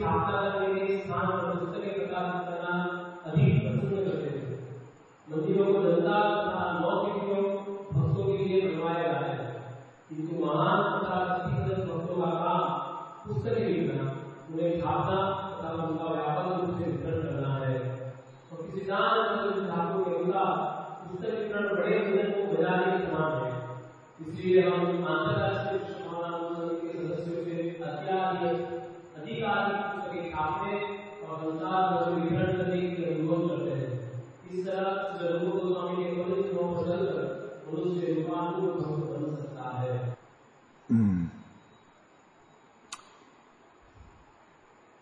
स्थापना करने स्थान और दूसरे प्रकार करना अधिक पसंद करते थे मंदिरों को जनता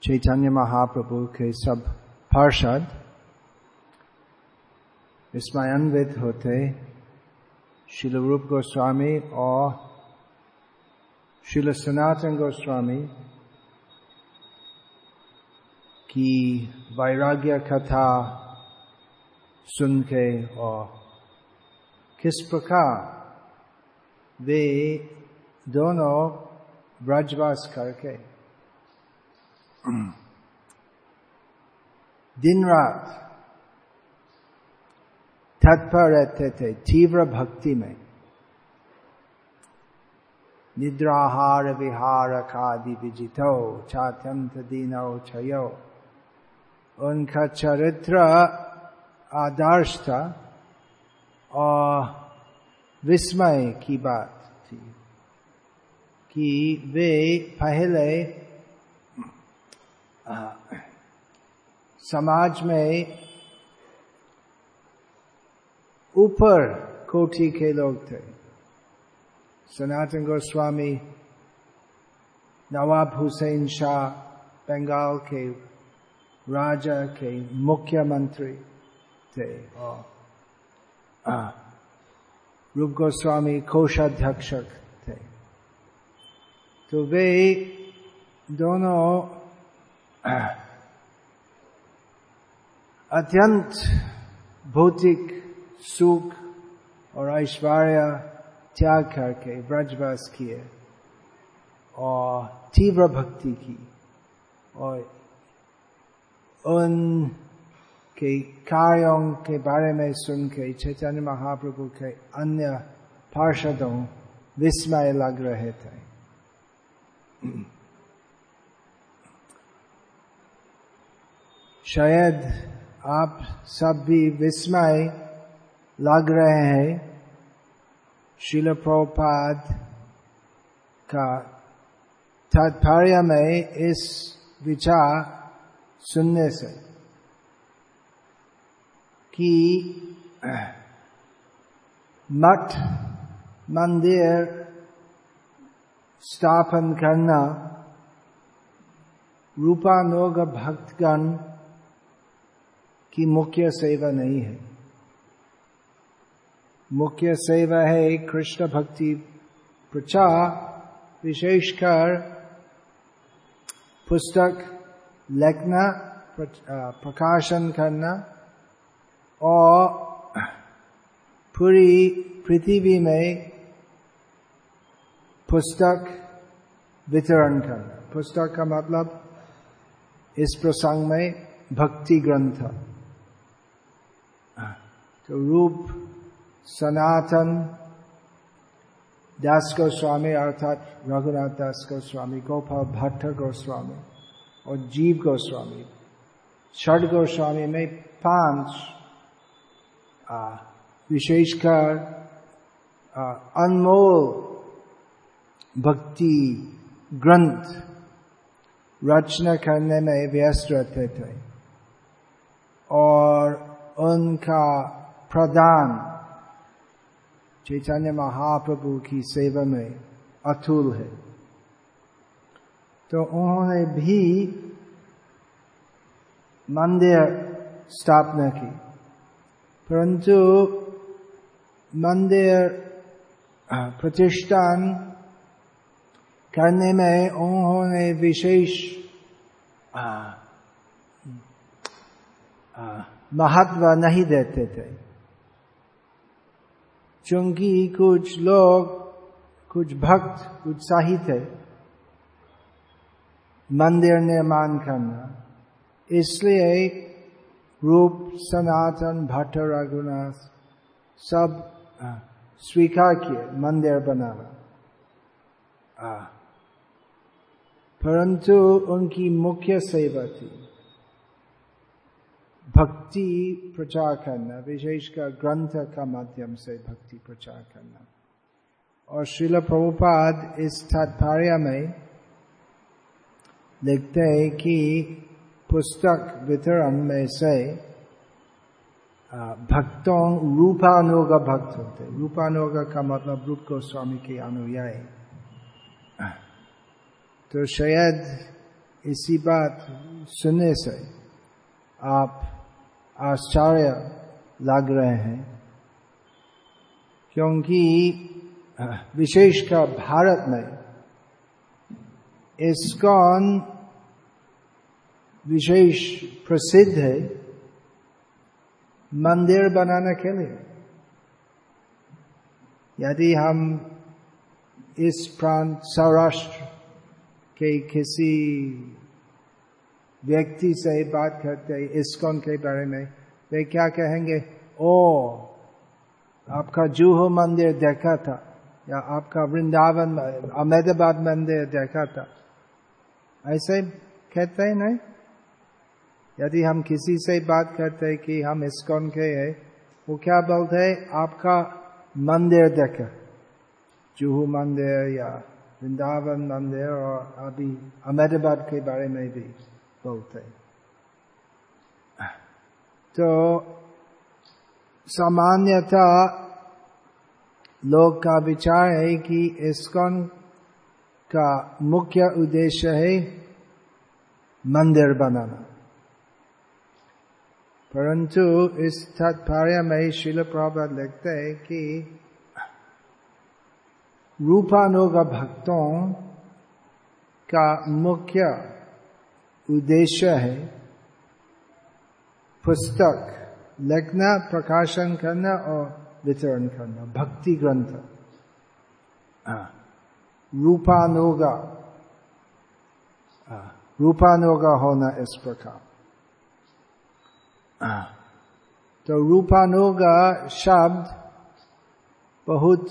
चैतन्य महाप्रभु के सब पार्षद विस्मयान्वित होते शिल रूप गोस्वामी और शिल सनातन गोस्वामी की वैराग्य कथा सुन के और किस प्रकार वे दोनों ब्रजवास करके दिन रात तत्पर रहते थे तीव्र भक्ति में निद्राहार विहार खादि विजितो चात्यंत दीनो छयो उनका चरित्र आदर्श था और विस्मय की बात थी कि वे पहले समाज में ऊपर कोटि के लोग थे। सनातन गोस्वामी, नवाब हुसैन शाह, बंगाल के राजा के मुख्यमंत्री थे। और रूप गोस्वामी कोषाध्यक्ष थे। तो वे दोनों अत्यंत भौतिक सुख और ऐश्वर्य त्याग करके ब्रजवास किए और तीव्र भक्ति की और उन के कार्यों के बारे में सुन के चैतन्य महाप्रभु के अन्य पार्षदों विस्मय लग रहे थे शायद आप सब भी विस्मय लग रहे हैं शिल प्रभुपाद का तात्पर्य में इस विचार सुनने से कि मठ मंदिर स्थापन करना रूपानोग भक्तगण की मुख्य सेवा नहीं है। मुख्य सेवा है कृष्ण भक्ति प्रचार विशेषकर पुस्तक लिखना प्रकाशन करना और पूरी पृथ्वी में पुस्तक वितरण करना। पुस्तक का मतलब इस प्रसंग में भक्ति ग्रंथ। तो रूप सनातन दास गोस्वामी अर्थात रघुनाथ दास गोस्वामी गोपाल भट्ट गोस्वामी और जीव गोस्वामी छठ गोस्वामी में पाँच विशेषकर अनमोल भक्ति ग्रंथ रचना करने में व्यस्त रहते थे और उनका प्रदान चैतन्य महाप्रभु की सेवा में अतुल है तो उन्होंने भी मंदिर स्थापना की परंतु मंदिर प्रतिष्ठान करने में उन्होंने विशेष महत्व नहीं देते थे क्योंकि कुछ लोग, कुछ भक्त उत्साहित है मंदिर निर्माण करना। इसलिए रूप, सनातन भट्ट रघुनाथ, सब स्वीकार किए, मंदिर बनाना। परंतु उनकी मुख्य सेवा थी। भक्ति प्रचार करना विशेषकर ग्रंथ का माध्यम से भक्ति प्रचार करना। और श्रील प्रभुपाद इस तात्पर्य में लिखते हैं कि पुस्तक वितरण में से भक्तों रूपानुग भक्त होते। रूपानुग का मतलब रूप गोस्वामी के अनुयायी। तो शायद इसी बात सुनने से आप आश्चर्य लग रहे हैं, क्योंकि विशेषकर भारत में, इसकॉन विशेष प्रसिद्ध है मंदिर बनाने के लिए। यदि हम इस प्रांत, सौराष्ट्र के किसी व्यक्ति से बात करते इसकोन के बारे में? वे क्या कहेंगे? ओ, आपका जूहो मंदिर देखा था, या आपका वृंदावन, अहमदाबाद मंदिर देखा था। ऐसे कहते हैं नहीं? यदि हम किसी से बात करते हैं कि हम इसकोन के हैं, वो क्या बोलते हैं? आपका मंदिर देखा। जूहू मंदिर या वृंदावन मंदिर और अभी अहमदाबाद के बारे में भी। बोलते तो सामान्यतः लोग का विचार है कि इसकोन का मुख्य उद्देश्य है मंदिर बनाना। परंतु इस तात्पर्य में शिल प्रभात लिखते हैं कि रूपानुग भक्तों का मुख्य उद्देश्य है पुस्तक, लिखना, प्रकाशन करना और वितरण करना, भक्ति ग्रंथ। रूपानोगा। रूपानुगा होना इस प्रकार। तो रूपानोगा शब्द बहुत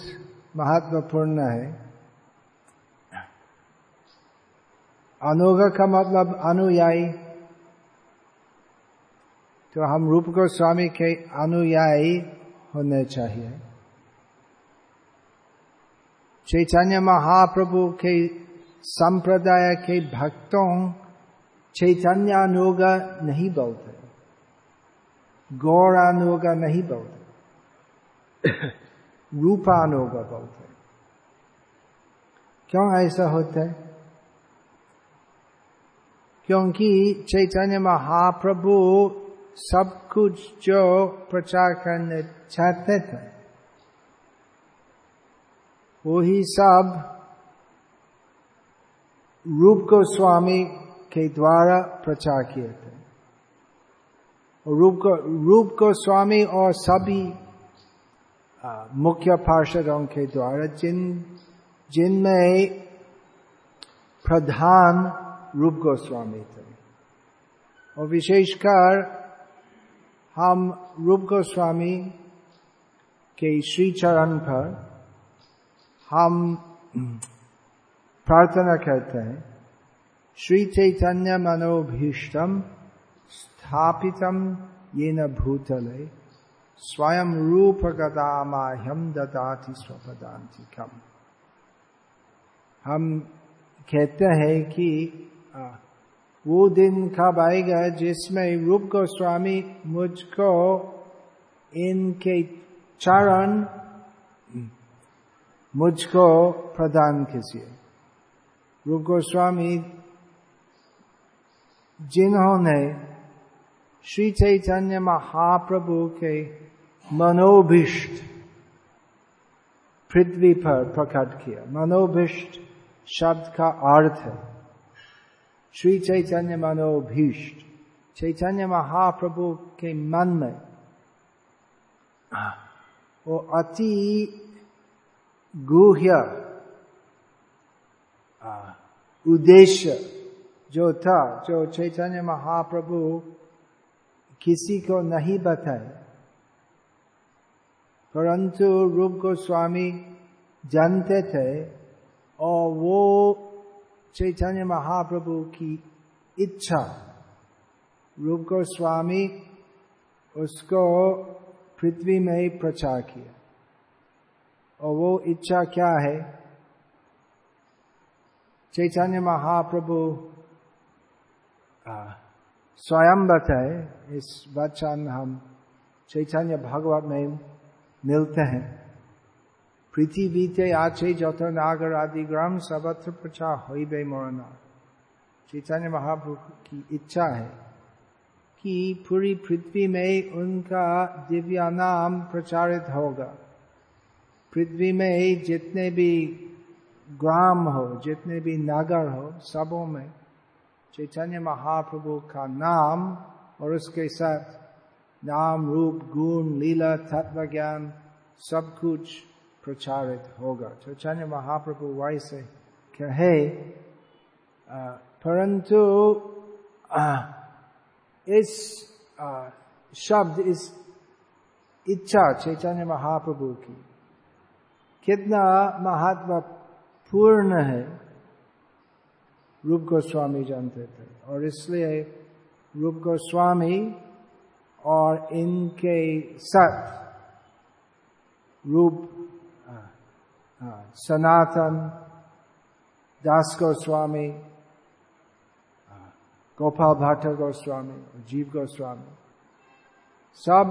महत्वपूर्ण है। अनुगा का मतलब अनुयायी तो हम रूप गोस्वामी के अनुयायी होने चाहिए। चैतन्य महाप्रभु के संप्रदाय के भक्तों चैतन्यानुगा नहीं बोलते। गौरानुगा नहीं बोलते। रूपानुगा बोलते। क्यों ऐसा होता है? क्योंकि चैतन्य महाप्रभु सब कुछ जो प्रचार करने चाहते थे, वही सब रूप गोस्वामी के द्वारा प्रचार किए थे। रूप रूप गोस्वामी और सभी मुख्य पार्षदों के द्वारा जिन, जिनमें प्रधान रूप गोस्वामी थे और विशेषकर हम रूप गोस्वामी के श्री चरण पर हम प्रार्थना करते हैं श्री चैतन्य मनोभीष्टम स्थापितम ये न भूतले स्वयं रूप गदामाह्यम ददाति स्वपदांति कम हम कहते हैं कि वो दिन कब आएगा जिसमें रूप गोस्वामी मुझको इनके चरण, मुझको प्रदान कीजिए। रूप गोस्वामी, जिन्होंने श्री चैतन्य महाप्रभु के मनोभिष्ट पृथ्वी पर प्रकट किया। मनोभिष्ट शब्द का अर्थ है श्री चैतन्य मनोभीष्ट चैतन्य महाप्रभु के मन में वो अति गुह्य उद्देश्य जो था जो चैतन्य महाप्रभु किसी को नहीं बताए परंतु रूप गोस्वामी जानते थे और वो चैतन्य महाप्रभु की इच्छा रूप गोस्वामी उसको पृथ्वी में ही प्रचार किया। और वो इच्छा क्या है? चैतन्य महाप्रभु स्वयं बताए इस वचन हम चैतन्य भगवत में मिलते हैं। पृथ्वीते आचे যত आदि ग्राम सर्वत्र प्रचार हो बे मोरना चैतन्य महाप्रभु की इच्छा है कि पूरी पृथ्वी में उनका दिव्या नाम प्रचारित होगा पृथ्वी में जितने भी ग्राम हो जितने भी नगर हो सबों में चैतन्य महाप्रभु का नाम और उसके साथ नाम रूप गुण लीला तत्व ज्ञान सब कुछ प्रचारित होगा चैतन्य महाप्रभु वैसे कहे परंतु इस शब्द इस इच्छा चैतन्य महाप्रभु की कितना महत्वपूर्ण है रूप गोस्वामी जानते थे और इसलिए रूप गोस्वामी और इनके साथ रूप सनातन, दास गोस्वामी, गोपाल भट्ट गोस्वामी जीव गोस्वामी, सब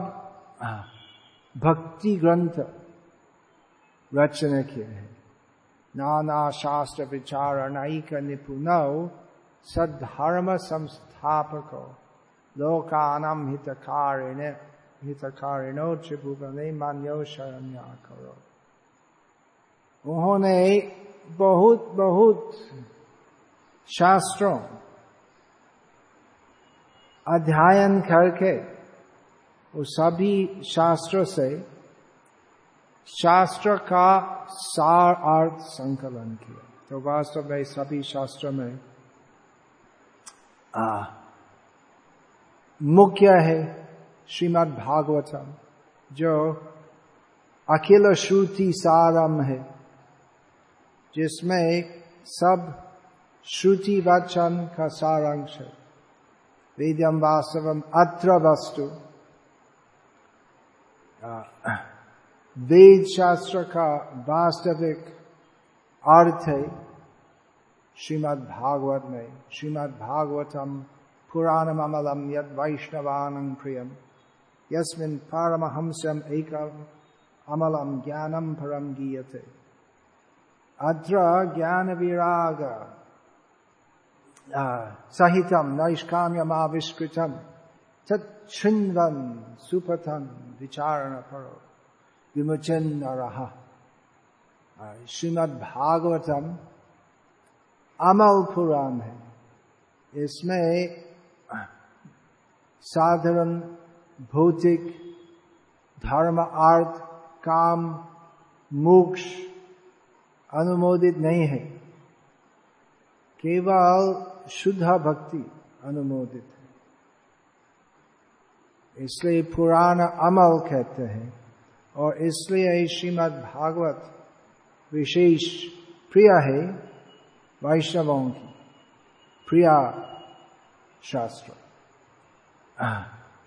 भक्ति ग्रंथ रचना किए हैं। नाना शास्त्र विचार अनायिक निपुणौ, सद्धर्म संस्थापको, लोकानम हितकारिण, हितकारिणो त्रिभुवने मान्यो शरण्या करो उन्होंने बहुत बहुत शास्त्रों अध्ययन करके वो सभी शास्त्रों से शास्त्र का सार अर्थ संकलन किया। तो वास्तव में सभी शास्त्र में आ, मुख्य है श्रीमद् भागवतम जो अखिल श्रुति सारम है। जिसमें सब श्रुति वचन का सारांश है। वेद्यम वास्तवम अत्र वस्तु। वेद शास्त्र का वास्तविक अर्थ है श्रीमद् भागवत में श्रीमद् भागवतम पुराणम अमलम यद वैष्णवानं प्रियम। यस्मिन् पारमहंसम एकम अमलम ज्ञानम परम गीयते। अत्र ज्ञान विराग सहितम नैष्काम्यमाविष्कृतम तत्छिन्वन सुपथन विचारण परो विमोचन रहा श्रीमद भागवतम अमल पुराण है। इसमें साधारण भौतिक, धर्म अर्थ काम, मोक्ष अनुमोदित नहीं है। केवल शुद्ध भक्ति अनुमोदित है। इसलिए पुराण अमल कहते हैं और इसलिए श्रीमद् भागवत विशेष प्रिय है वैष्णवों की। प्रिया शास्त्र।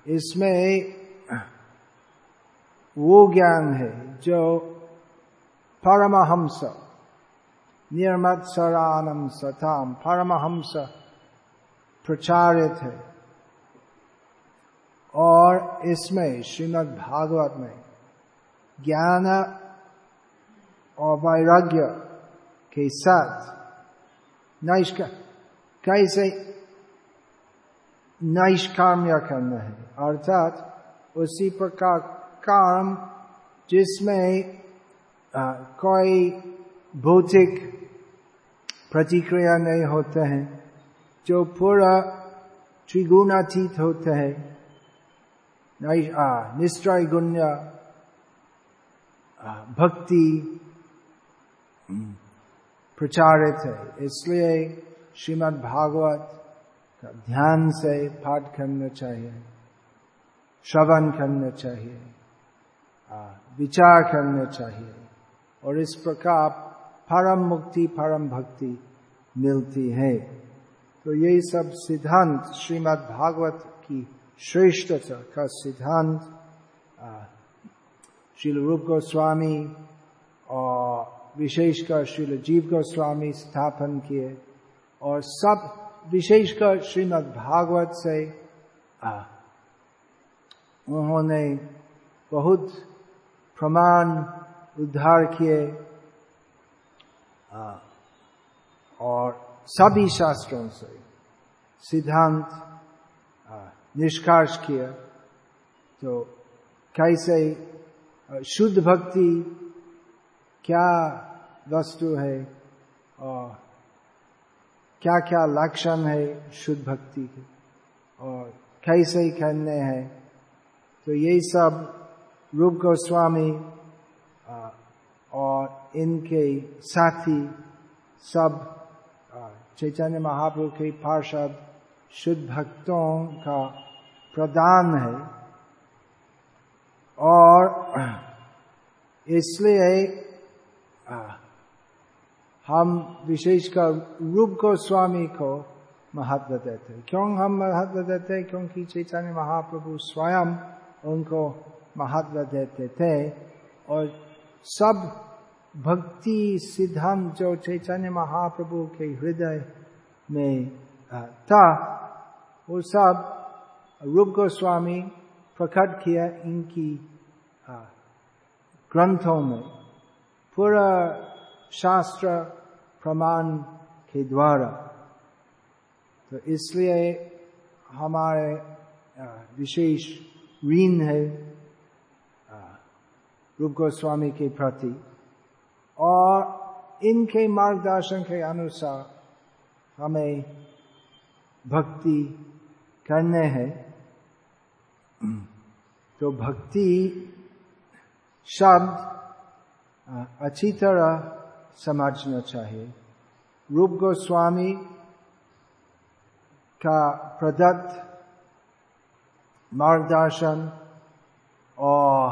इसमें वो ज्ञान है जो परमहंस निर्मत सरानम सताम परमहंस प्रचारित है। और इसमें श्रीमद भागवत में ज्ञान और वैराग्य के साथ कैसे नैष्काम्य करना है, अर्थात उसी प्रकार काम जिसमें कोई भौतिक प्रतिक्रिया नहीं होते हैं, जो पूरा त्रिगुणातीत होते हैं। निश्चय गुण्य भक्ति प्रचारित है। इसलिए श्रीमद् भागवत का ध्यान से पाठ करना चाहिए, श्रवण करना चाहिए विचार करना चाहिए, और इस प्रकार परम मुक्ति, परम भक्ति मिलती है। तो यही सब सिद्धांत श्रीमद् भागवत की श्रेष्ठता का सिद्धांत श्रील रूप गोस्वामी और विशेषकर श्रील जीव गोस्वामी स्थापन किए और सब विशेषकर श्रीमद् भागवत से उन्होंने बहुत प्रमाण उद्धार किए। और सभी शास्त्रों से सिद्धांत निष्कर्ष किया। तो कैसे शुद्ध भक्ति क्या वस्तु है और क्या क्या लक्षण है शुद्ध भक्ति के और कैसे करने हैं। तो यही सब रूप गोस्वामी और इनके साथी सब, चैतन्य महाप्रभु के पार्षद, शुद्ध भक्तों का प्रदान है। और इसलिए हम विशेषकर रूप गोस्वामी को महत्व देते क्यों हम महत्व देते क्योंकि चैतन्य महाप्रभु स्वयं उनको महत्व देते थे। और सब भक्ति सिद्धांत जो चैतन्य महाप्रभु के हृदय में था, वो सब रूप गोस्वामी प्रकट किया इनकी ग्रंथों में। पूरा शास्त्र प्रमाण के द्वारा। तो इसलिए हमारे विशेष ऋण है रूप गोस्वामी के प्रति। और इनके मार्गदर्शन के अनुसार हमें भक्ति करने हैं। तो भक्ति शब्द अच्छी तरह समझना चाहिए। रूप गोस्वामी का प्रदत्त मार्गदर्शन और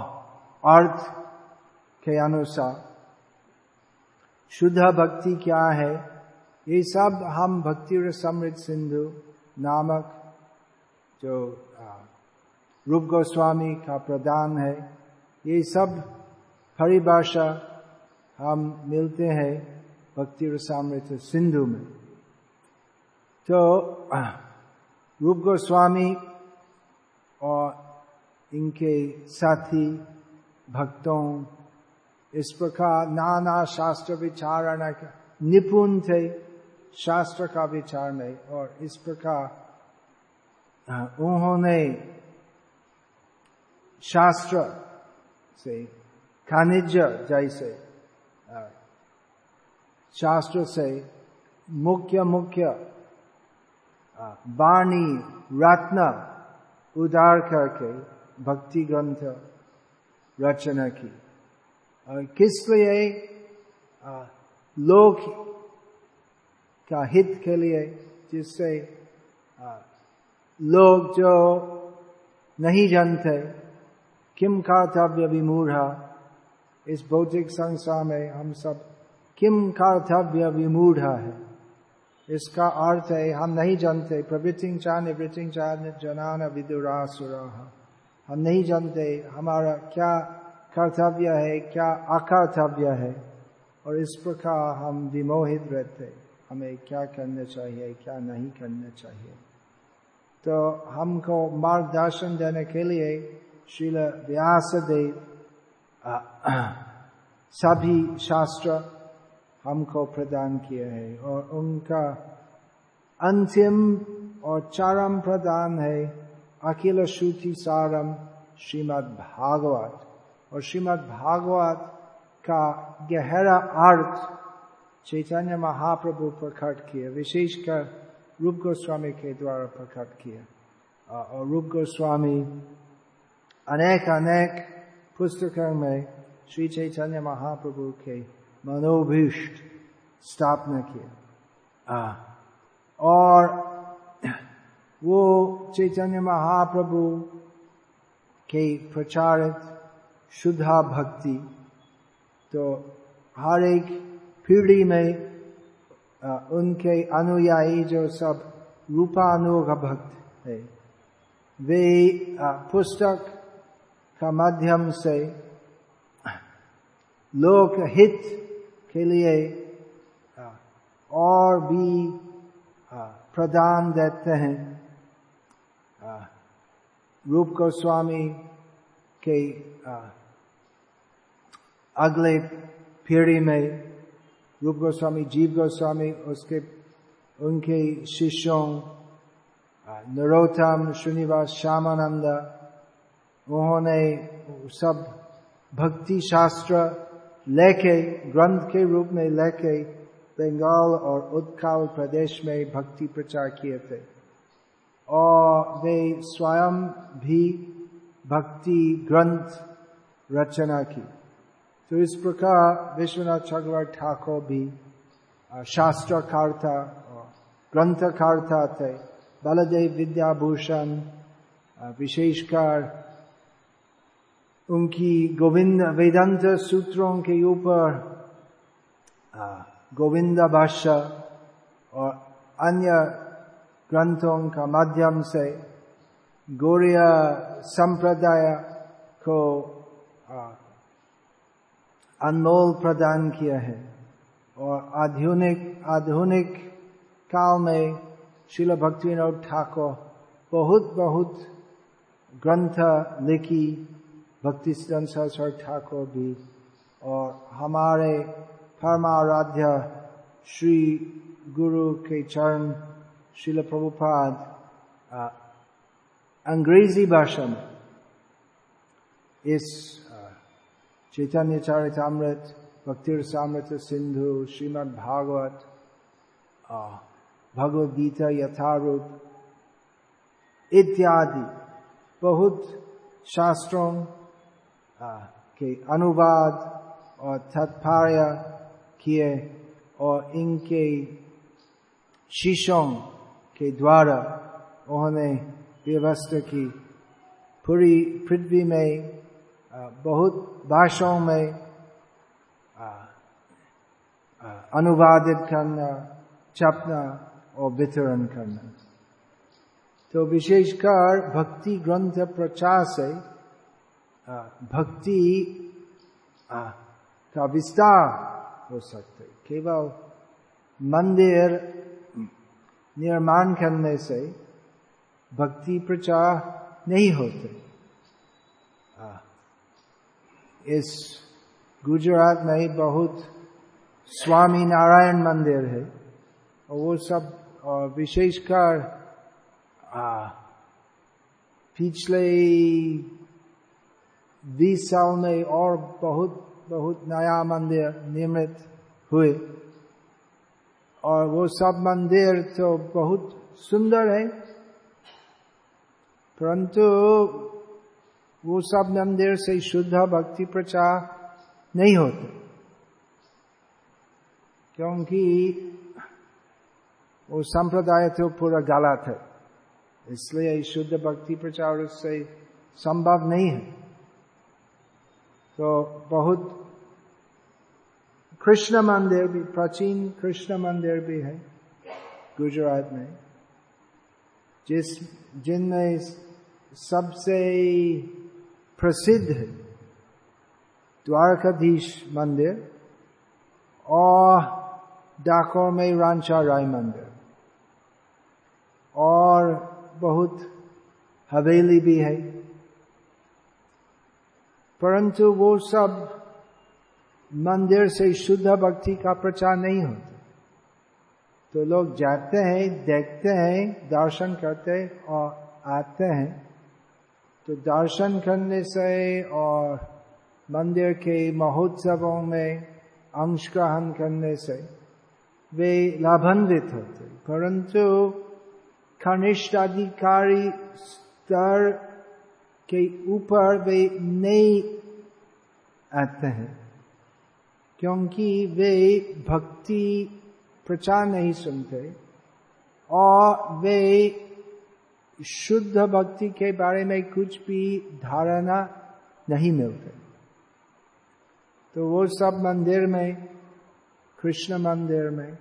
अर्थ के अनुसार शुद्ध भक्ति क्या है? ये सब हम भक्ति और समृद्ध सिंधु नामक जो रूप गोस्वामी का प्रदान है, ये सब परिभाषा हम मिलते हैं भक्ति और समृद्ध सिंधु में। तो रूप गोस्वामी और इनके साथी, भक्तों इस प्रकार नाना शास्त्र विचारण निपुण थे, शास्त्र का विचार में और इस प्रकार उन्होंने शास्त्र से, खनिज जैसे शास्त्र से मुख्य मुख्य वाणी, रत्न उदार करके भक्ति ग्रंथ रचना की। किस लिए लोक का हित के लिए, जिससे लोग जो नहीं जानते, किम कर्तव्य विमूढ़ इस भौतिक संसार में हम सब किम का कर्तव्य विमूढ़ है। इसका अर्थ है, हम नहीं जानते, प्रवृत्ति चा निवृत्ति चा जनान, विदुरासुर। हम नहीं जानते, हमारा क्या कर्तव्य है, क्या अकर्तव्य है? और इस प्रकार हम विमोहित रहते हमें क्या करना चाहिए, क्या नहीं करना चाहिए? तो हमको मार्गदर्शन देने के लिए श्रील व्यास देव सभी शास्त्र हमको प्रदान किए हैं और उनका अंतिम और चरम प्रदान है अखिल श्रुति सारम श्रीमद भागवत और श्रीमद् भागवत का गहरा अर्थ चैतन्य महाप्रभु प्रकट किया विशेषकर रूप गोस्वामी के द्वारा प्रकट किया और रूप गोस्वामी अनेक अनेक पुस्तकों में श्री चैतन्य महाप्रभु के मनोभीष्ट स्थापना किया और वो चैतन्य महाप्रभु के प्रचारित शुद्धा भक्ति। तो हर एक पीढ़ी में उनके अनुयायी जो सब रूपानुग भक्त है, वे पुस्तक का माध्यम से लोक हित के लिए और भी प्रदान देते हैं। रूप गोस्वामी के अगले पीढ़ी में रूप गोस्वामी, जीव गोस्वामी, उसके, उनके शिष्यों नरोत्तम, श्रीनिवास, श्यामानंद, उन्होंने सब भक्ति शास्त्र लेके, ग्रंथ के रूप में लेके बंगाल और उत्कल प्रदेश में भक्ति प्रचार किए थे। और वे स्वयं भी भक्ति ग्रंथ रचना की। तो इस प्रकार विश्वनाथ चक्रवर्ती ठाकुर भी शास्त्रकार था ग्रंथकार था थे बलदेव विद्याभूषण विशेषकर उनकी गोविंद, वेदांत सूत्रों के ऊपर गोविंद भाष्य और अन्य ग्रंथों का माध्यम से गौरिया संप्रदाय को अनमोल प्रदान किया है। और आधुनिक आधुनिक काल में शिल भक्ति ठाकुर बहुत बहुत ग्रंथ लिखी भक्ति सरस्वर ठाकुर भी। और हमारे परमाराध्य श्री गुरु के चरण शिल प्रभुपाद अंग्रेज़ी भाषा में इस चैतन्य चरितमृत भक्तिर सामृत सिंधु श्रीमद् भागवत आ, भगवद गीता यथारूप इत्यादि बहुत शास्त्रों के अनुवाद और तात्पर्य किए और इनके शिष्यों के द्वारा उन्होंने व्यवस्था की पूरी पृथ्वी में बहुत भाषाओं में अनुवादित करना, छपना और वितरण करना। तो विशेषकर भक्ति ग्रंथ प्रचार से भक्ति का विस्तार हो सकते केवल मंदिर निर्माण करने से भक्ति प्रचार नहीं होते आ, इस गुजरात में ही बहुत स्वामी नारायण मंदिर है। और वो सब, और विशेषकर पिछले बीस साल में और बहुत बहुत नया मंदिर निर्मित हुए। और वो सब मंदिर तो बहुत सुंदर है, परंतु वो सब मंदिर से शुद्ध भक्ति प्रचार नहीं होते। क्योंकि वो संप्रदाय तो पूरा गलत है इसलिए शुद्ध भक्ति प्रचार उससे संभव नहीं है। तो बहुत कृष्ण मंदिर भी, प्राचीन कृष्ण मंदिर भी है गुजरात में, जिस, जिनमें सबसे प्रसिद्ध द्वारकाधीश मंदिर और डाकोर में रांचा राय मंदिर। और बहुत हवेली भी है। परंतु वो सब मंदिर से शुद्ध भक्ति का प्रचार नहीं होता। तो लोग जाते हैं, देखते हैं, दर्शन करते हैं और आते हैं। तो दर्शन करने से और मंदिर के महोत्सवों में अंश ग्रहण करने से वे लाभान्वित होते परंतु कनिष्ठ अधिकारी स्तर के ऊपर वे नहीं आते हैं, क्योंकि वे भक्ति प्रचार नहीं सुनते और वे शुद्ध भक्ति के बारे में कुछ भी धारणा नहीं मिलते। तो वो सब मंदिर में, कृष्ण मंदिर में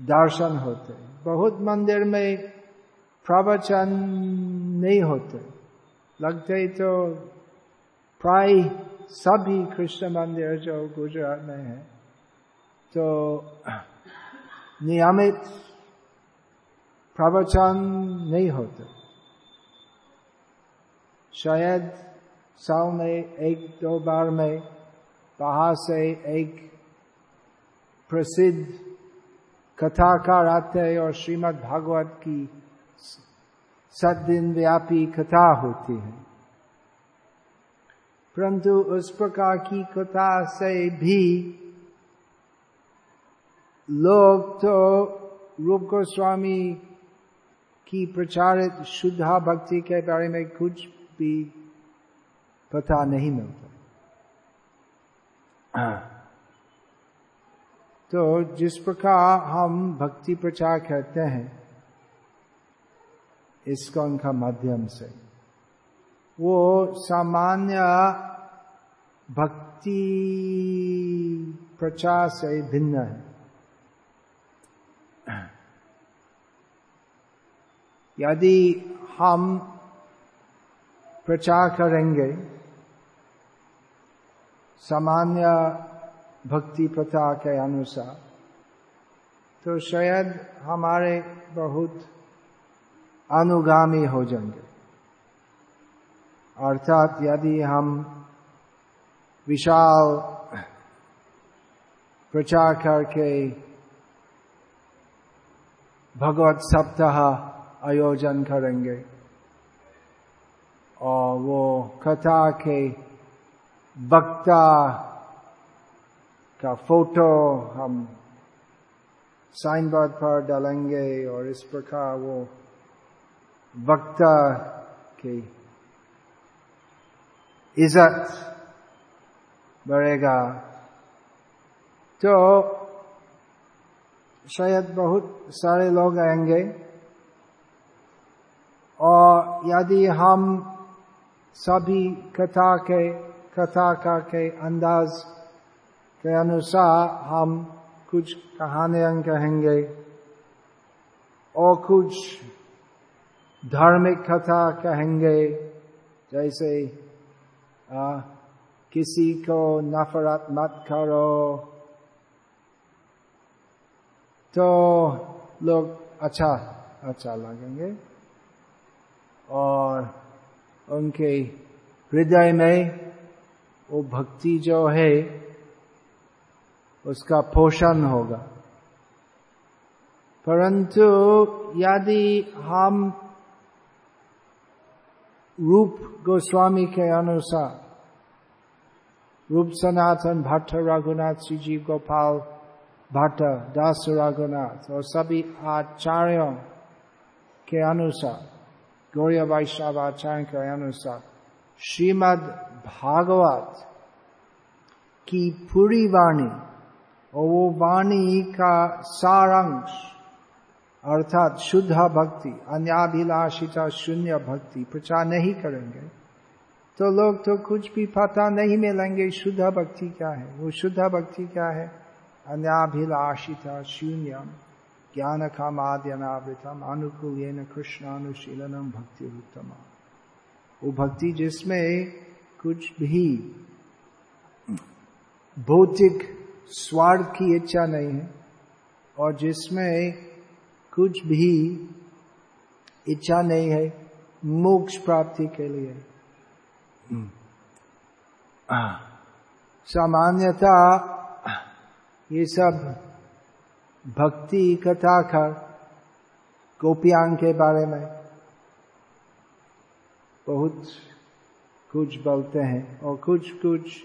दर्शन होते। बहुत मंदिर में प्रवचन नहीं होते। लगते तो प्राय सभी कृष्ण मंदिर जो गुजरात में है तो नियमित प्रवचन नहीं होते। शायद साल में एक दो बार में बाहर से एक प्रसिद्ध कथाकार आते हैं और श्रीमद् भागवत की सत दिन व्यापी कथा होती है। परंतु उस प्रकार की कथा से भी लोग तो रूप गोस्वामी की प्रचारित शुद्धा भक्ति के बारे में कुछ भी पता नहीं मिलता। तो जिस प्रकार हम भक्ति प्रचार करते हैं, इसका उनका माध्यम से, वो सामान्य भक्ति प्रचार से भिन्न है। यदि हम प्रचार करेंगे, सामान्य भक्ति प्रथा के अनुसार तो शायद हमारे बहुत अनुगामी हो जाएँगे। अर्थात यदि हम विशाल प्रचार करके भगवत सप्ताह आयोजन करेंगे। और वो कथा के वक्ता का फ़ोटो हम साइन बोर्ड पर डालेंगे और इस प्रकार वो वक्ता की इज़्ज़त बढ़ेगा। तो शायद बहुत सारे लोग आएँगे। और यदि हम सभी कथा के कथा का के अंदाज के अनुसार हम कुछ कहानियाँ कहेंगे और कुछ धार्मिक कथा कहेंगे जैसे आ, किसी को नफरत मत करो तो लोग अच्छा अच्छा लगेंगे। और उनके हृदय में वो भक्ति जो है, उसका पोषण होगा। परंतु यदि हम रूप गोस्वामी के अनुसार, रूप सनातन भट्ट, रघुनाथ श्री जी गोपाल भट्ट, दास रघुनाथ और सभी आचार्यों के अनुसार गौरी वैष्णव आचार्य के अनुसार श्रीमद भागवत की पूरी वाणी और वो वाणी का सारांश अर्थात शुद्ध भक्ति अन्याभिलाषिता शून्य भक्ति प्रचार नहीं करेंगे तो लोग तो कुछ भी पता नहीं मिलेंगे शुद्ध भक्ति क्या है वो शुद्ध भक्ति क्या है अन्याभिलाषिता शून्य ज्ञान कामाद्यनावृतम अनुकूल कृष्णानुशीलनम भक्ति उत्तम वो भक्ति जिसमें कुछ भी भौतिक स्वार्थ की इच्छा नहीं है, और जिसमें कुछ भी इच्छा नहीं है, मोक्ष प्राप्ति के लिए। सामान्यता ये सब भक्ति कथा कर गोपियांग के बारे में बहुत कुछ बोलते हैं और कुछ कुछ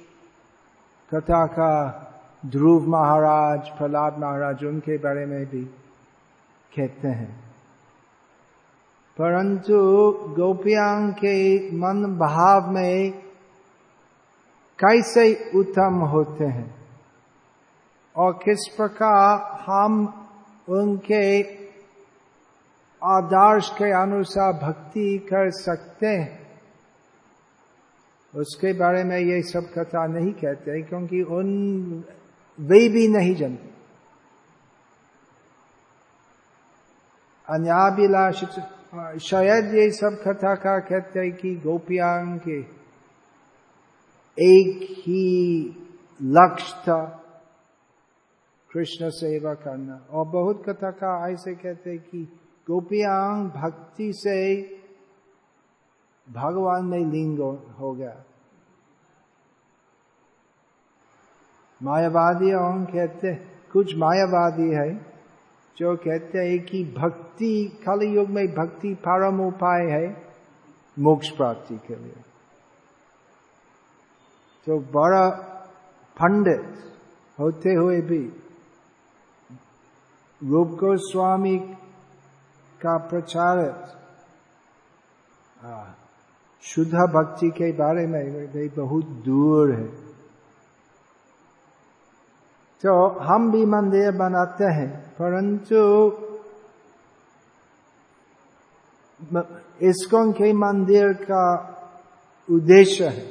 कथा का ध्रुव महाराज, प्रहलाद महाराज, उनके बारे में भी कहते हैं। परंतु गोपियांग के मन भाव में कैसे उत्तम होते हैं? और किस प्रकार हम उनके आदर्श के अनुसार भक्ति कर सकते हैं? उसके बारे में ये सब कथा नहीं कहते क्योंकि उन, वे भी नहीं जानते। अन्याभिलाषित शायद ये सब कथा का कहते हैं कि गोपियांग के एक ही लक्ष्य था। कृष्ण सेवा करना और बहुत कथा का ऐसे कहते हैं कि गोपियांग भक्ति से भगवान में लिंग हो गया। मायावादी और कहते कुछ मायावादी है जो कहते हैं कि भक्ति खाली युग में भक्ति परम उपाय है मोक्ष प्राप्ति के लिए। तो बड़ा पंडित होते हुए भी रूप गोस्वामी का प्रचारित शुद्ध भक्ति के बारे में बहुत दूर है। तो हम भी मंदिर बनाते हैं, परंतु इसकोन के मंदिर का उद्देश्य है,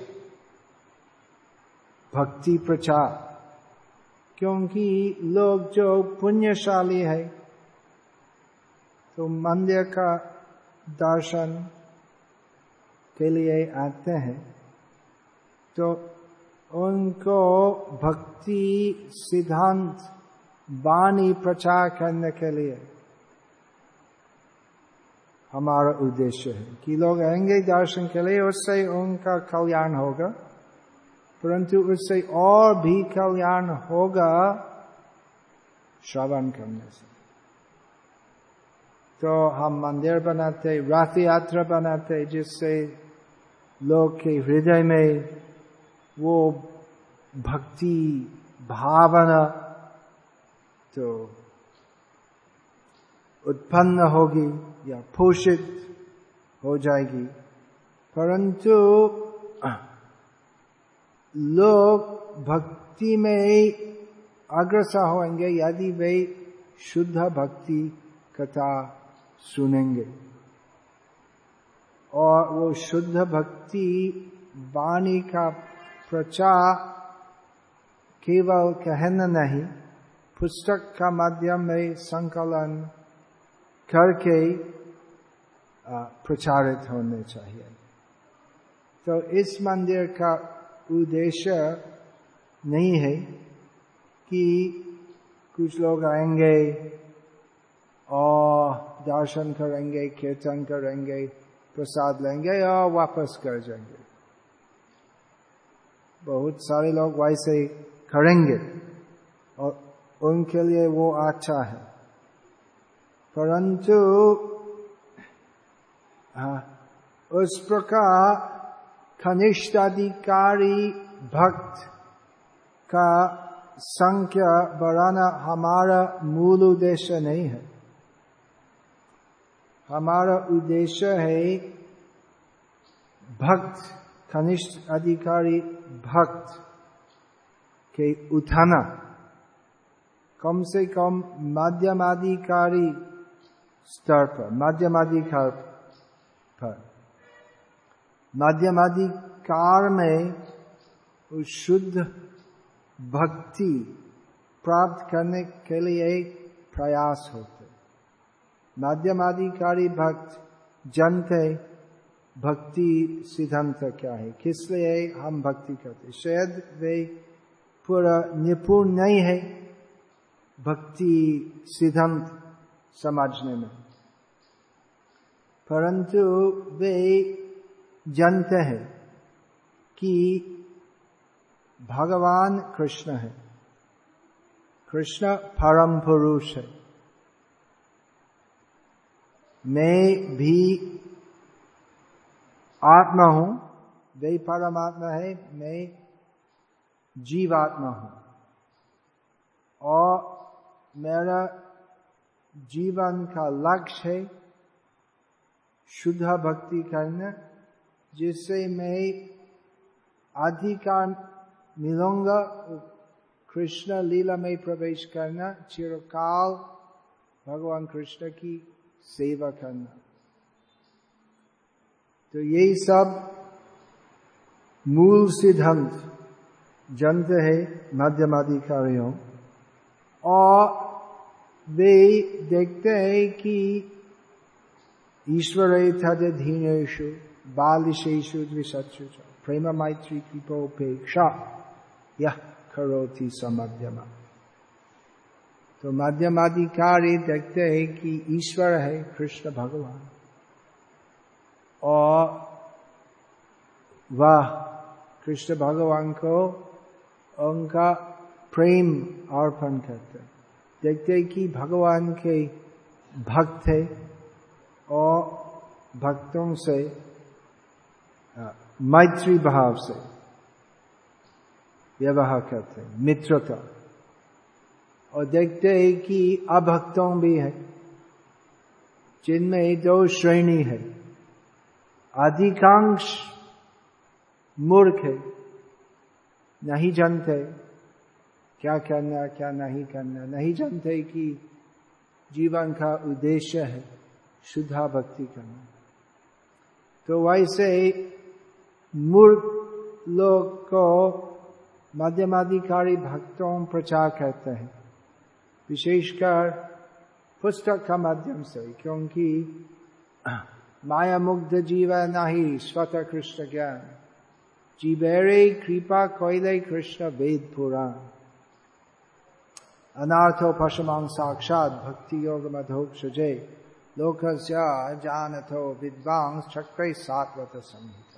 भक्ति प्रचार। क्योंकि लोग जो पुण्यशाली है तो मंदिर का दर्शन के लिए आते हैं। तो उनको भक्ति सिद्धांत, वाणी प्रचार करने के लिए हमारा उद्देश्य है कि लोग आएँगे दर्शन के लिए, उससे उनका कल्याण होगा। परंतु उससे और भी कल्याण होगा श्रवण करने से। तो हम मंदिर बनाते रथ यात्रा बनाते, जिससे लोग के हृदय में वो भक्ति, भावना तो उत्पन्न होगी या पोषित हो जाएगी। परंतु लोग भक्ति में ही अग्रसर होंगे यदि वे शुद्ध भक्ति कथा सुनेंगे। और वो शुद्ध भक्ति वाणी का प्रचार केवल कहना नहीं, पुस्तक का माध्यम में संकलन करके प्रचारित होने चाहिए। तो इस मंदिर का उद्देश्य नहीं है कि कुछ लोग आएँगे और दर्शन करेंगे कीर्तन करेंगे प्रसाद लेंगे और वापस कर जाएँगे। बहुत सारे लोग वैसे करेंगे और उनके लिए वो अच्छा है। परंतु हाँ, उस प्रकार कनिष्ठ अधिकारी भक्त का संख्या बढ़ाना हमारा मूल उद्देश्य नहीं है। हमारा उद्देश्य है भक्त, कनिष्ठ अधिकारी भक्त के उठाना। कम से कम माध्यमाधिकारी स्तर पर, माध्यमाधिकार पर। माध्यमाधिकार में शुद्ध भक्ति प्राप्त करने के लिए एक प्रयास होते। माध्यमाधिकारी भक्त जनते, भक्ति सिद्धांत क्या है, किस लिए हम भक्ति करते? शायद वे पूरा निपुण नहीं है भक्ति सिद्धांत समझने में। परंतु वे जानते हैं कि भगवान कृष्ण है। कृष्ण परम पुरुष है। मैं भी आत्मा हूँ वे परमात्मा है, मैं जीवात्मा हूँ। और मेरा जीवन का लक्ष्य है शुद्ध भक्ति करना जिससे मैं अधिकार मिलूँगा कृष्ण लीला में प्रवेश करना, चिरकाल भगवान कृष्ण की सेवा करना। तो यही सब मूल सिद्धांत जंत है मध्यमाधिकारियों और वे देखते हैं कि ईश्वर तदधीनेशु बालिशेषु द्विशत्सु प्रेम मैत्री कृपोपेक्षा यह करोति समध्यमा तो मध्यमाधिकारी देखते हैं कि ईश्वर है कृष्ण भगवान। और वह कृष्ण भगवान को उनका प्रेम अर्पण करते देखते हैं कि भगवान के भक्त है और भक्तों से मैत्री भाव से, व्यवहार करते हैं, मित्रता। और देखते हैं कि अभक्तों भी है, जिनमें दो श्रेणी है। अधिकांश मूर्ख है, नहीं जानते क्या करना, क्या नहीं करना, नहीं जानते कि जीवन का उद्देश्य है शुद्धा भक्ति करना। तो वैसे मूर्ख लोग को मध्यमाधिकारी भक्तों प्रचार करते हैं, विशेषकर पुस्तक का माध्यम से, क्योंकि माया मुग्ध जीव नहीं, स्वतः कृष्ण ज्ञान। जीवेरे कृपा कोयले कृष्ण वेद पुराण। अनार्थो पशुमांग साक्षात भक्ति योग मधोक्षजे लोक जानथो विद्वांस चक्र सात्वत संहिता।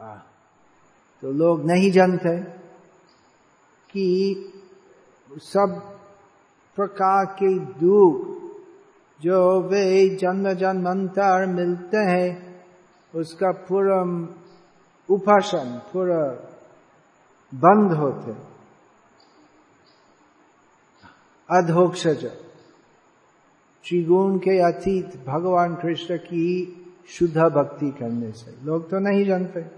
तो लोग नहीं जानते कि सब प्रकार के दुख जो वे जन्म जन्मांतर मिलते हैं, उसका पूरा उपासन पूरा बंद होते। अधोक्षज। त्रिगुण के अतीत भगवान कृष्ण की शुद्ध भक्ति करने से। लोग तो नहीं जानते।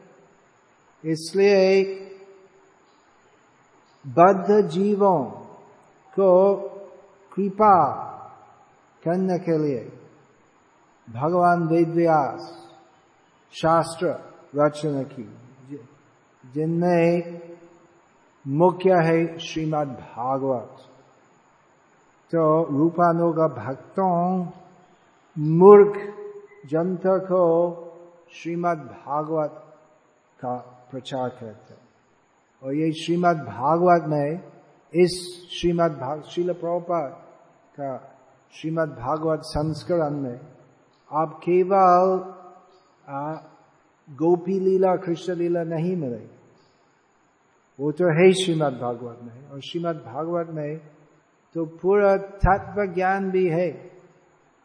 इसलिए बद्ध जीवों को कृपा करने के लिए भगवान वेदव्यास शास्त्र रचना की, जिनमें मुख्य है श्रीमद् भागवत। तो रूपानुग भक्तों, मूर्ख जनता को श्रीमद् भागवत का प्रचार करते और ये श्रीमद् भागवत में, इस श्रीमद् भाग शिल प्रभुपाद का श्रीमद् भागवत संस्करण में, आप केवल गोपी लीला, कृष्ण लीला नहीं मिलेगी वो तो है श्रीमद् भागवत में। और श्रीमद् भागवत में तो पूरा तत्व ज्ञान भी है,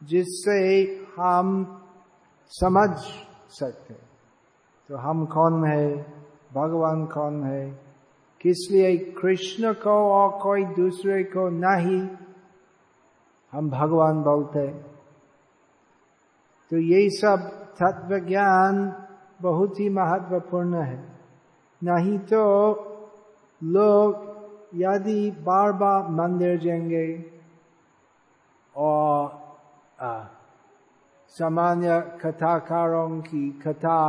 जिससे हम समझ सकते तो हम कौन है? भगवान कौन है? किस लिए कृष्ण को और कोई दूसरे को नहीं? हम भगवान बोलते तो ये सब तत्व ज्ञान बहुत ही महत्वपूर्ण है। नहीं तो लोग यदि बार बार मंदिर जाएँगे और सामान्य कथाकारों की कथा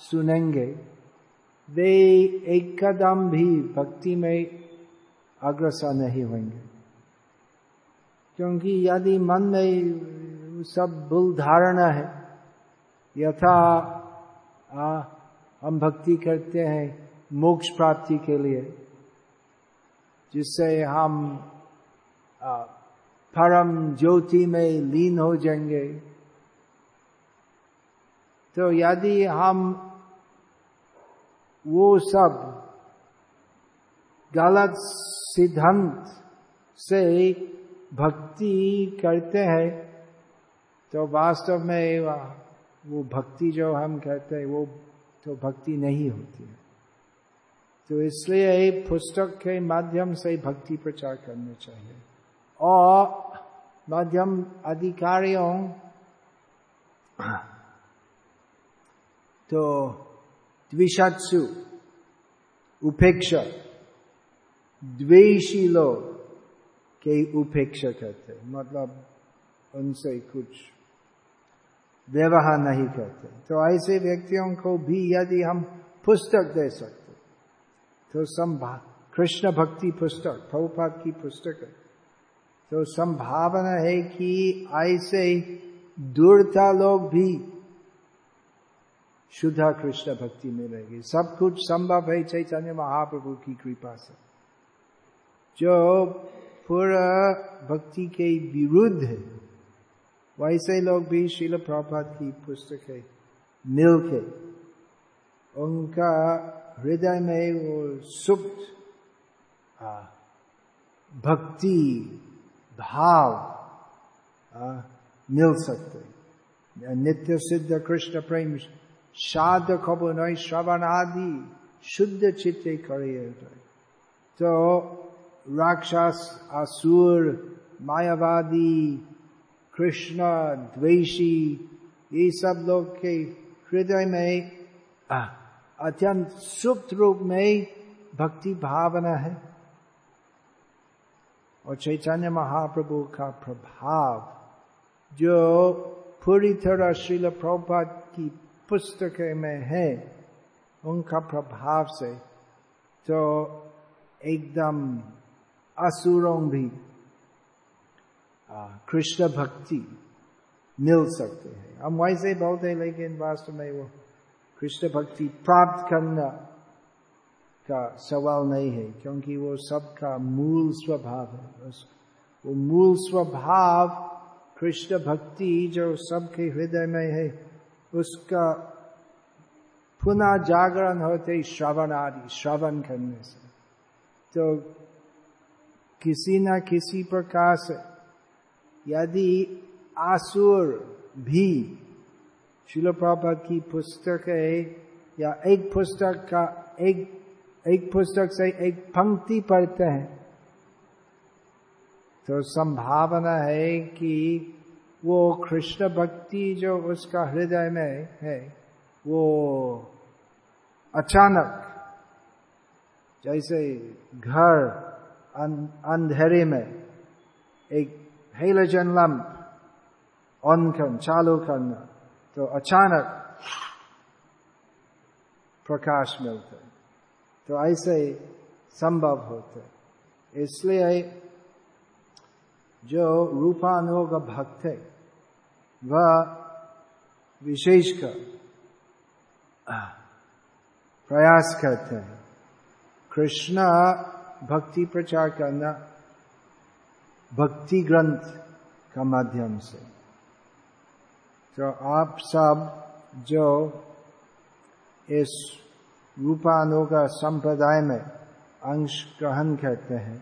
सुनेंगे। वे एक कदम भी भक्ति में अग्रसर नहीं होंगे। क्योंकि यदि मन में सब भूल धारणा है यथा आ, हम भक्ति करते हैं मोक्ष प्राप्ति के लिए जिससे हम परम ज्योति में लीन हो जाएँगे तो यदि हम वो सब गलत सिद्धांत से भक्ति करते हैं तो वास्तव में वो भक्ति जो हम कहते हैं, वो तो भक्ति नहीं होती है। तो इसलिए पुस्तक के माध्यम से भक्ति प्रचार करना चाहिए। और माध्यम अधिकारियों तो द्विशत्सु उपेक्षा। द्वेषी लोग के उपेक्षा करते मतलब उनसे कुछ व्यवहार नहीं करते तो ऐसे व्यक्तियों को भी यदि हम पुस्तक दे सकते तो संभा, कृष्ण भक्ति पुस्तक, प्रभुपाद की पुस्तक है। तो संभावना है कि ऐसे दूरता लोग भी शुद्धा कृष्ण भक्ति में रहेगी सब कुछ संभव है चैतन्य महाप्रभु की कृपा से। जो पूरा भक्ति के विरुद्ध है वैसे लोग भी शिल प्रभात की पुस्तक है मिल के उनका हृदय में वो सुप्त भक्ति भाव आ, मिल सकते नित्य सिद्ध कृष्ण प्रेम शाद खबर नय श्रवण आदि शुद्ध चित्ते करे तो राक्षस असुर मायावादी कृष्ण द्वेषी ये सब लोग के हृदय में अत्यंत सुप्त रूप में भक्ति भावना है और चैतन्य महाप्रभु का प्रभाव जो पूरी तरह श्रील प्रभुपाद की पुस्तक में है, उनका प्रभाव से तो एकदम असुरों भी कृष्ण भक्ति मिल सकते हैं। हम वैसे बहुत है, लेकिन वास्तव में वो कृष्ण भक्ति प्राप्त करना का सवाल नहीं है, क्योंकि वो सबका मूल स्वभाव है। वो मूल स्वभाव कृष्ण भक्ति जो सबके हृदय में है उसका पुनः जागरण होते श्रवण आदि, श्रवण करने से। तो किसी न किसी प्रकार से यदि आसुर भी शिल की पुस्तक है, या एक पुस्तक का, एक एक पुस्तक से एक पंक्ति पढ़ते हैं तो संभावना है कि वो कृष्ण भक्ति जो उसका हृदय में है, वो अचानक जैसे घर अंधेरे में एक हेलोजन लंप ऑन कर, चालू करना तो अचानक प्रकाश मिलता तो ऐसे संभव होते इसलिए जो रूपानुग भक्त है वह विशेषकर प्रयास करते हैं। कृष्ण भक्ति प्रचार करना, भक्ति ग्रंथ का माध्यम से। तो आप सब जो इस रूपानुग संप्रदाय में अंश ग्रहण करते हैं,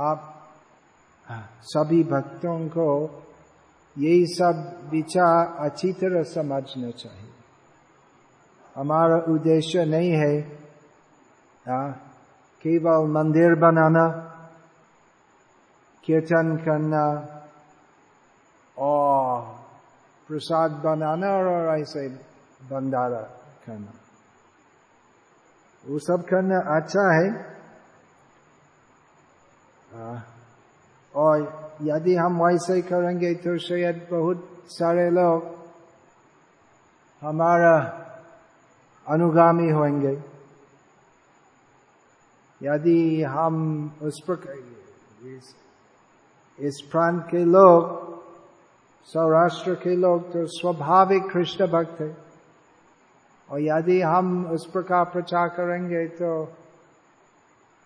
आप सभी भक्तों को यही सब विचार अच्छी तरह समझना चाहिए। हमारा उद्देश्य नहीं है केवल मंदिर बनाना, कीर्तन करना और प्रसाद बनाना और ऐसे भंडारा करना। वो सब करना अच्छा है, और यदि हम वैसे करेंगे तो शायद बहुत सारे लोग हमारा अनुगामी होंगे। यदि हम उस प्रकार इस, प्रांत के लोग सौराष्ट्र के लोग तो स्वाभाविक कृष्ण भक्त है। और यदि हम उस प्रकार प्रचार करेंगे तो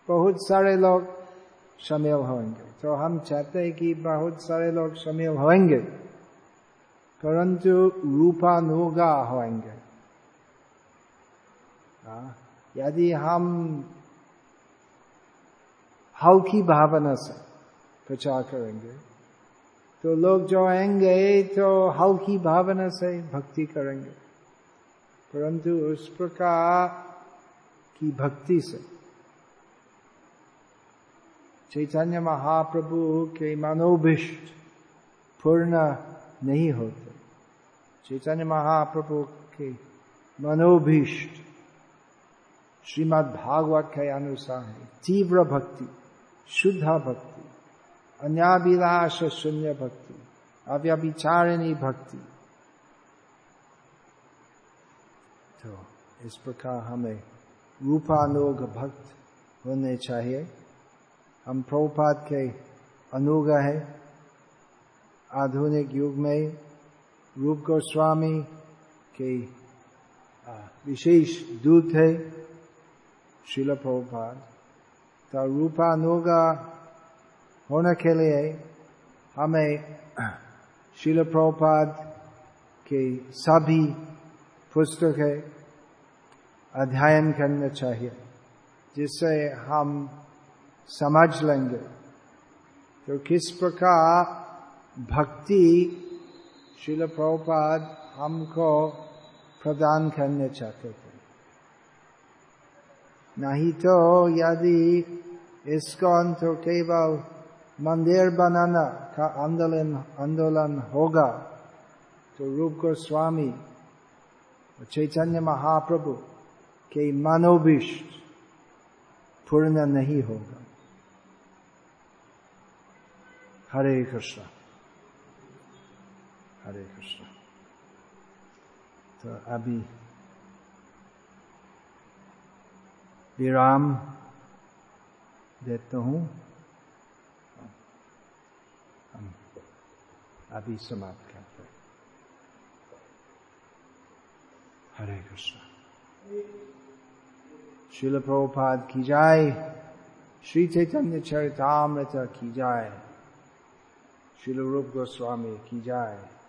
बहुत सारे लोग शामिल होंगे। तो हम चाहते हैं कि बहुत सारे लोग शामिल होंगे परंतु रूपानुगा होंगे यदि हम हल्की भावना से प्रचार करेंगे तो लोग जो आएँगे तो हल्की भावना से भक्ति करेंगे। परंतु उस प्रकार की भक्ति से चैतन्य महाप्रभु के मनोभिष्ट पूर्ण नहीं होते। चैतन्य महाप्रभु के मनोभिष्ट श्रीमद भागवत के अनुसार है। तीव्र भक्ति, शुद्ध भक्ति, अन्याभिलाष शून्य भक्ति, अव्यभिचारिणी भक्ति। तो इस प्रकार हमें रूपानुग भक्त होने चाहिए। हम प्रभुपाद के अनुग है। आधुनिक युग में रूप गोस्वामी के विशेष दूत है शिल प्रभुपाद। तो रूपानुगा होने के लिए हमें शिल प्रभुपाद के सभी पुस्तक अध्ययन करना चाहिए, जिससे हम समझ लेंगे तो किस प्रकार भक्ति शिल प्रभुपाद हमको प्रदान करने चाहते थे? नहीं तो यदि इसकोन तो केवल मंदिर बनाना का आंदोलन आंदोलन होगा तो रूप गोस्वामी चैतन्य महाप्रभु के मनोभिष्ट पूर्ण नहीं होगा। हरे कृष्ण हरे कृष्ण तो अभी विराम देता हूँ अभी समाप्त करते हैं हरे कृष्ण शिल प्रभुपाद की जाए श्री चैतन्य चरितामृत की जाए शिल रूप गोस्वामी की जाए।